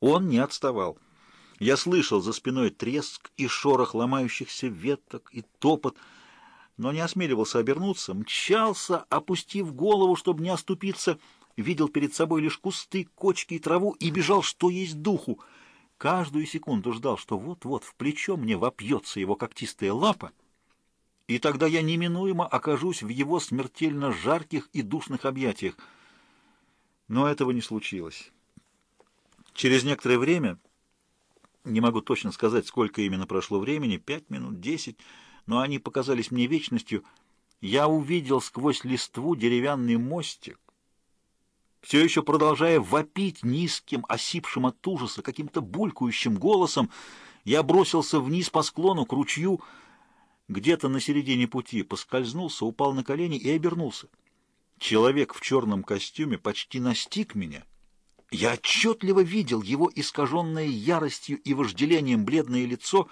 Он не отставал. Я слышал за спиной треск и шорох ломающихся веток и топот, но не осмеливался обернуться, мчался, опустив голову, чтобы не оступиться, видел перед собой лишь кусты, кочки и траву и бежал, что есть духу. Каждую секунду ждал, что вот-вот в плечо мне вопьется его когтистая лапа, и тогда я неминуемо окажусь в его смертельно жарких и душных объятиях. Но этого не случилось. Через некоторое время, не могу точно сказать, сколько именно прошло времени, пять минут, десять, но они показались мне вечностью, я увидел сквозь листву деревянный мостик, все еще продолжая вопить низким, осипшим от ужаса, каким-то булькающим голосом, я бросился вниз по склону к ручью, где-то на середине пути поскользнулся, упал на колени и обернулся. Человек в черном костюме почти настиг меня. Я отчетливо видел его искаженное яростью и вожделением бледное лицо,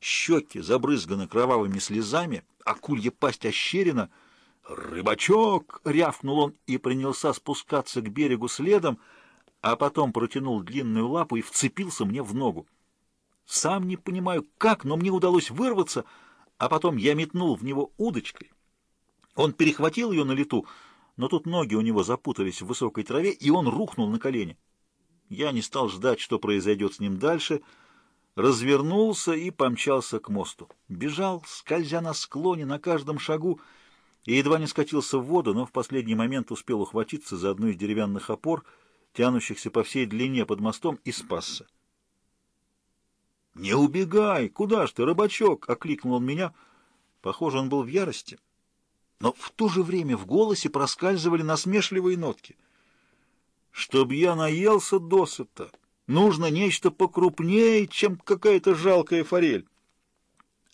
щеки забрызганы кровавыми слезами, акулья пасть ощерена — «Рыбачок!» — рявкнул он и принялся спускаться к берегу следом, а потом протянул длинную лапу и вцепился мне в ногу. Сам не понимаю, как, но мне удалось вырваться, а потом я метнул в него удочкой. Он перехватил ее на лету, но тут ноги у него запутались в высокой траве, и он рухнул на колени. Я не стал ждать, что произойдет с ним дальше, развернулся и помчался к мосту. Бежал, скользя на склоне, на каждом шагу, и едва не скатился в воду, но в последний момент успел ухватиться за одну из деревянных опор, тянущихся по всей длине под мостом, и спасся. «Не убегай! Куда ж ты, рыбачок?» — окликнул он меня. Похоже, он был в ярости. Но в то же время в голосе проскальзывали насмешливые нотки. «Чтоб я наелся досыта, нужно нечто покрупнее, чем какая-то жалкая форель».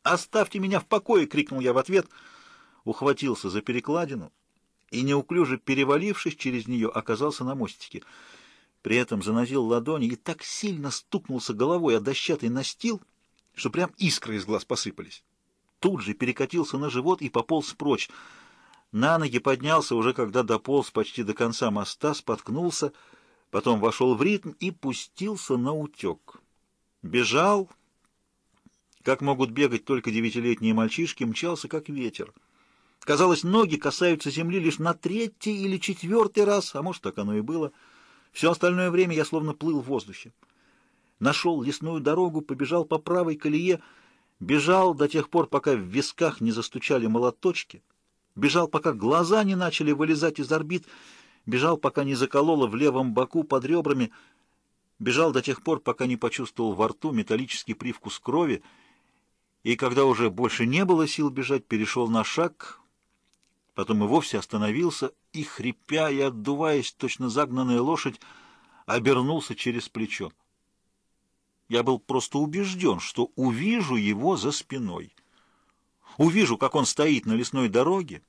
«Оставьте меня в покое!» — крикнул я в ответ — ухватился за перекладину и, неуклюже перевалившись через нее, оказался на мостике. При этом занозил ладони и так сильно стукнулся головой о дощатый настил, что прям искры из глаз посыпались. Тут же перекатился на живот и пополз прочь. На ноги поднялся уже, когда дополз почти до конца моста, споткнулся, потом вошел в ритм и пустился на утек. Бежал, как могут бегать только девятилетние мальчишки, мчался, как ветер. Казалось, ноги касаются земли лишь на третий или четвертый раз, а может, так оно и было. Все остальное время я словно плыл в воздухе. Нашел лесную дорогу, побежал по правой колее, бежал до тех пор, пока в висках не застучали молоточки, бежал, пока глаза не начали вылезать из орбит, бежал, пока не закололо в левом боку под ребрами, бежал до тех пор, пока не почувствовал во рту металлический привкус крови, и когда уже больше не было сил бежать, перешел на шаг, Потом и вовсе остановился и, хрипя и отдуваясь, точно загнанная лошадь, обернулся через плечо. Я был просто убежден, что увижу его за спиной. Увижу, как он стоит на лесной дороге,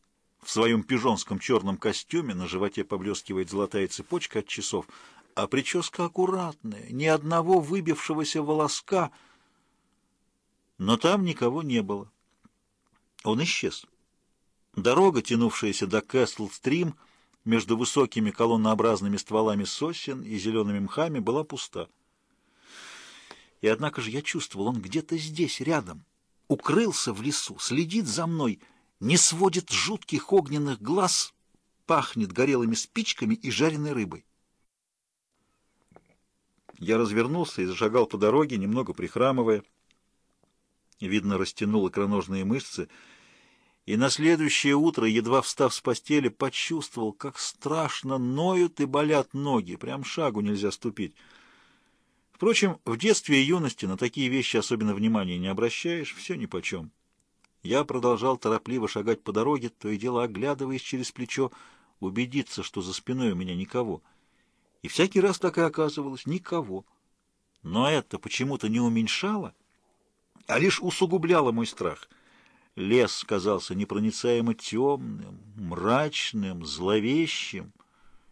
в своем пижонском черном костюме, на животе поблескивает золотая цепочка от часов, а прическа аккуратная, ни одного выбившегося волоска. Но там никого не было. Он исчез. Дорога, тянувшаяся до Кэсл-стрим, между высокими колоннообразными стволами сосен и зелеными мхами, была пуста. И однако же я чувствовал, он где-то здесь, рядом, укрылся в лесу, следит за мной, не сводит жутких огненных глаз, пахнет горелыми спичками и жареной рыбой. Я развернулся и зашагал по дороге, немного прихрамывая. Видно, растянул икроножные мышцы — и на следующее утро, едва встав с постели, почувствовал, как страшно ноют и болят ноги, прям шагу нельзя ступить. Впрочем, в детстве и юности на такие вещи особенно внимания не обращаешь, все нипочем. Я продолжал торопливо шагать по дороге, то и дело оглядываясь через плечо, убедиться, что за спиной у меня никого. И всякий раз так и оказывалось — никого. Но это почему-то не уменьшало, а лишь усугубляло мой страх — Лес казался непроницаемо темным, мрачным, зловещим.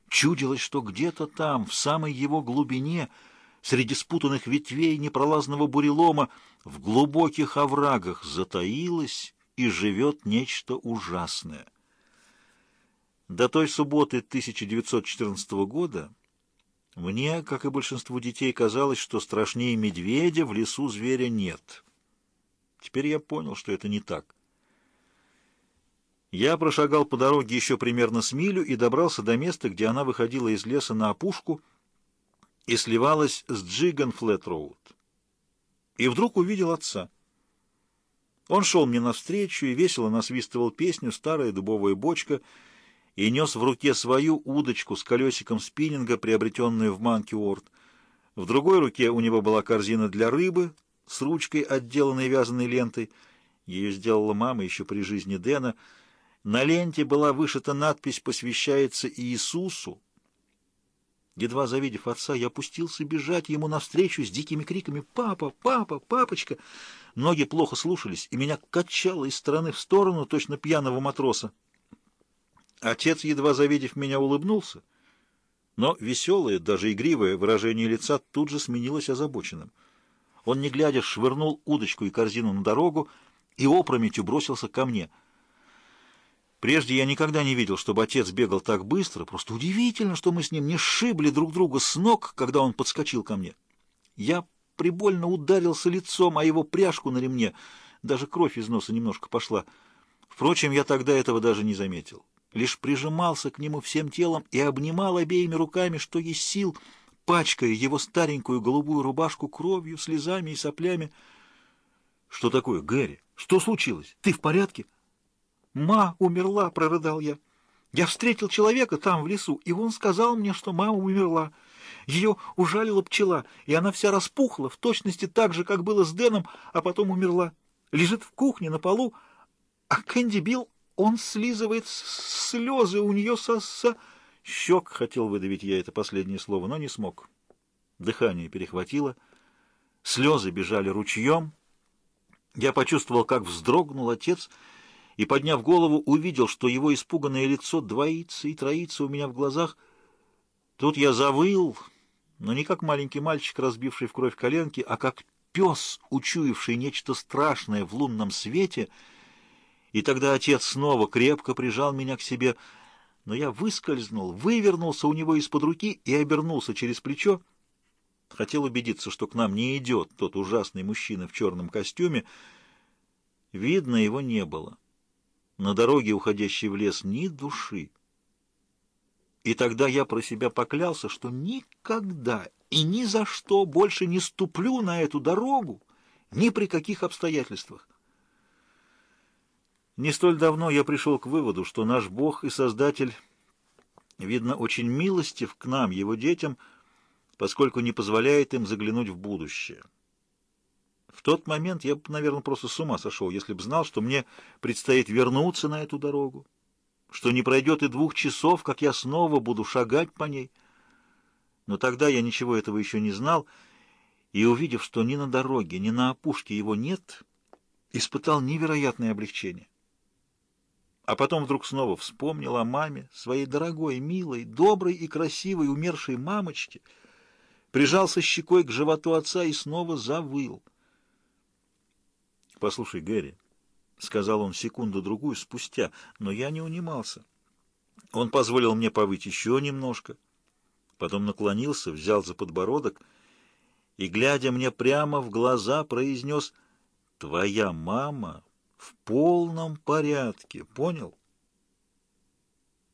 Чудилось, что где-то там, в самой его глубине, среди спутанных ветвей непролазного бурелома, в глубоких оврагах затаилось и живет нечто ужасное. До той субботы 1914 года Мне, как и большинству детей, казалось, что страшнее медведя в лесу зверя нет. Теперь я понял, что это не так. Я прошагал по дороге еще примерно с милю и добрался до места, где она выходила из леса на опушку и сливалась с Джиган Флет-Роуд. И вдруг увидел отца. Он шел мне навстречу и весело насвистывал песню «Старая дубовая бочка» и нес в руке свою удочку с колесиком спиннинга, приобретенную в Манкиуорт. В другой руке у него была корзина для рыбы с ручкой, отделанной вязаной лентой. Ее сделала мама еще при жизни Дэна. На ленте была вышита надпись «Посвящается Иисусу». Едва завидев отца, я опустился бежать ему навстречу с дикими криками «Папа! Папа! Папочка!». Ноги плохо слушались, и меня качало из стороны в сторону, точно пьяного матроса. Отец, едва завидев меня, улыбнулся, но веселое, даже игривое выражение лица тут же сменилось озабоченным. Он, не глядя, швырнул удочку и корзину на дорогу и опрометью бросился ко мне. Прежде я никогда не видел, чтобы отец бегал так быстро. Просто удивительно, что мы с ним не сшибли друг друга с ног, когда он подскочил ко мне. Я прибольно ударился лицом о его пряжку на ремне. Даже кровь из носа немножко пошла. Впрочем, я тогда этого даже не заметил лишь прижимался к нему всем телом и обнимал обеими руками, что есть сил, пачкая его старенькую голубую рубашку кровью, слезами и соплями. — Что такое, Гэри? Что случилось? Ты в порядке? — Ма умерла, — прорыдал я. Я встретил человека там, в лесу, и он сказал мне, что мама умерла. Ее ужалила пчела, и она вся распухла, в точности так же, как было с Дэном, а потом умерла. Лежит в кухне на полу, а Кэнди Билл он слизывает слезы у нее со... со... Щек хотел выдавить я это последнее слово, но не смог. Дыхание перехватило, слезы бежали ручьем. Я почувствовал, как вздрогнул отец, и, подняв голову, увидел, что его испуганное лицо двоится и троится у меня в глазах. Тут я завыл, но не как маленький мальчик, разбивший в кровь коленки, а как пес, учуявший нечто страшное в лунном свете — и тогда отец снова крепко прижал меня к себе, но я выскользнул, вывернулся у него из-под руки и обернулся через плечо. Хотел убедиться, что к нам не идет тот ужасный мужчина в черном костюме. Видно, его не было. На дороге, уходящей в лес, ни души. И тогда я про себя поклялся, что никогда и ни за что больше не ступлю на эту дорогу, ни при каких обстоятельствах. Не столь давно я пришел к выводу, что наш Бог и Создатель, видно, очень милостив к нам, его детям, поскольку не позволяет им заглянуть в будущее. Тот момент я бы, наверное, просто с ума сошел, если бы знал, что мне предстоит вернуться на эту дорогу, что не пройдет и двух часов, как я снова буду шагать по ней. Но тогда я ничего этого еще не знал, и, увидев, что ни на дороге, ни на опушке его нет, испытал невероятное облегчение а потом вдруг снова вспомнил о маме, своей дорогой, милой, доброй и красивой умершей мамочке, прижался щекой к животу отца и снова завыл. «Послушай, Гэри», — сказал он секунду-другую спустя, но я не унимался. Он позволил мне повыть еще немножко, потом наклонился, взял за подбородок и, глядя мне прямо в глаза, произнес «Твоя мама в полном порядке, понял?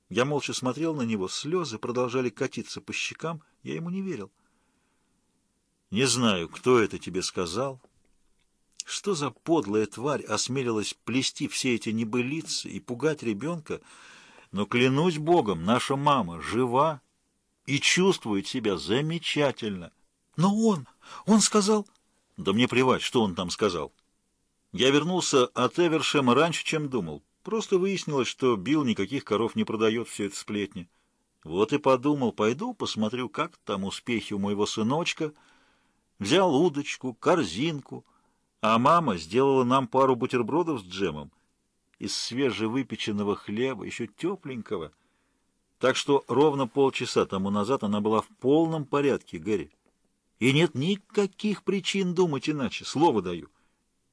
Я молча смотрел на него, слезы продолжали катиться по щекам, я ему не верил. Не знаю, кто это тебе сказал. Что за подлая тварь осмелилась плести все эти небылицы и пугать ребенка, но, клянусь Богом, наша мама жива и чувствует себя замечательно. Но он, он сказал... Да мне плевать, что он там сказал. Я вернулся от Эвершема раньше, чем думал. Просто выяснилось, что Билл никаких коров не продает, все это сплетни. Вот и подумал, пойду посмотрю, как там успехи у моего сыночка. Взял удочку, корзинку, а мама сделала нам пару бутербродов с джемом из свежевыпеченного хлеба, еще тепленького. Так что ровно полчаса тому назад она была в полном порядке, Гэри. И нет никаких причин думать иначе, слово даю.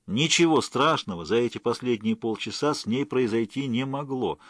Ничего страшного за эти последние полчаса с ней произойти не могло —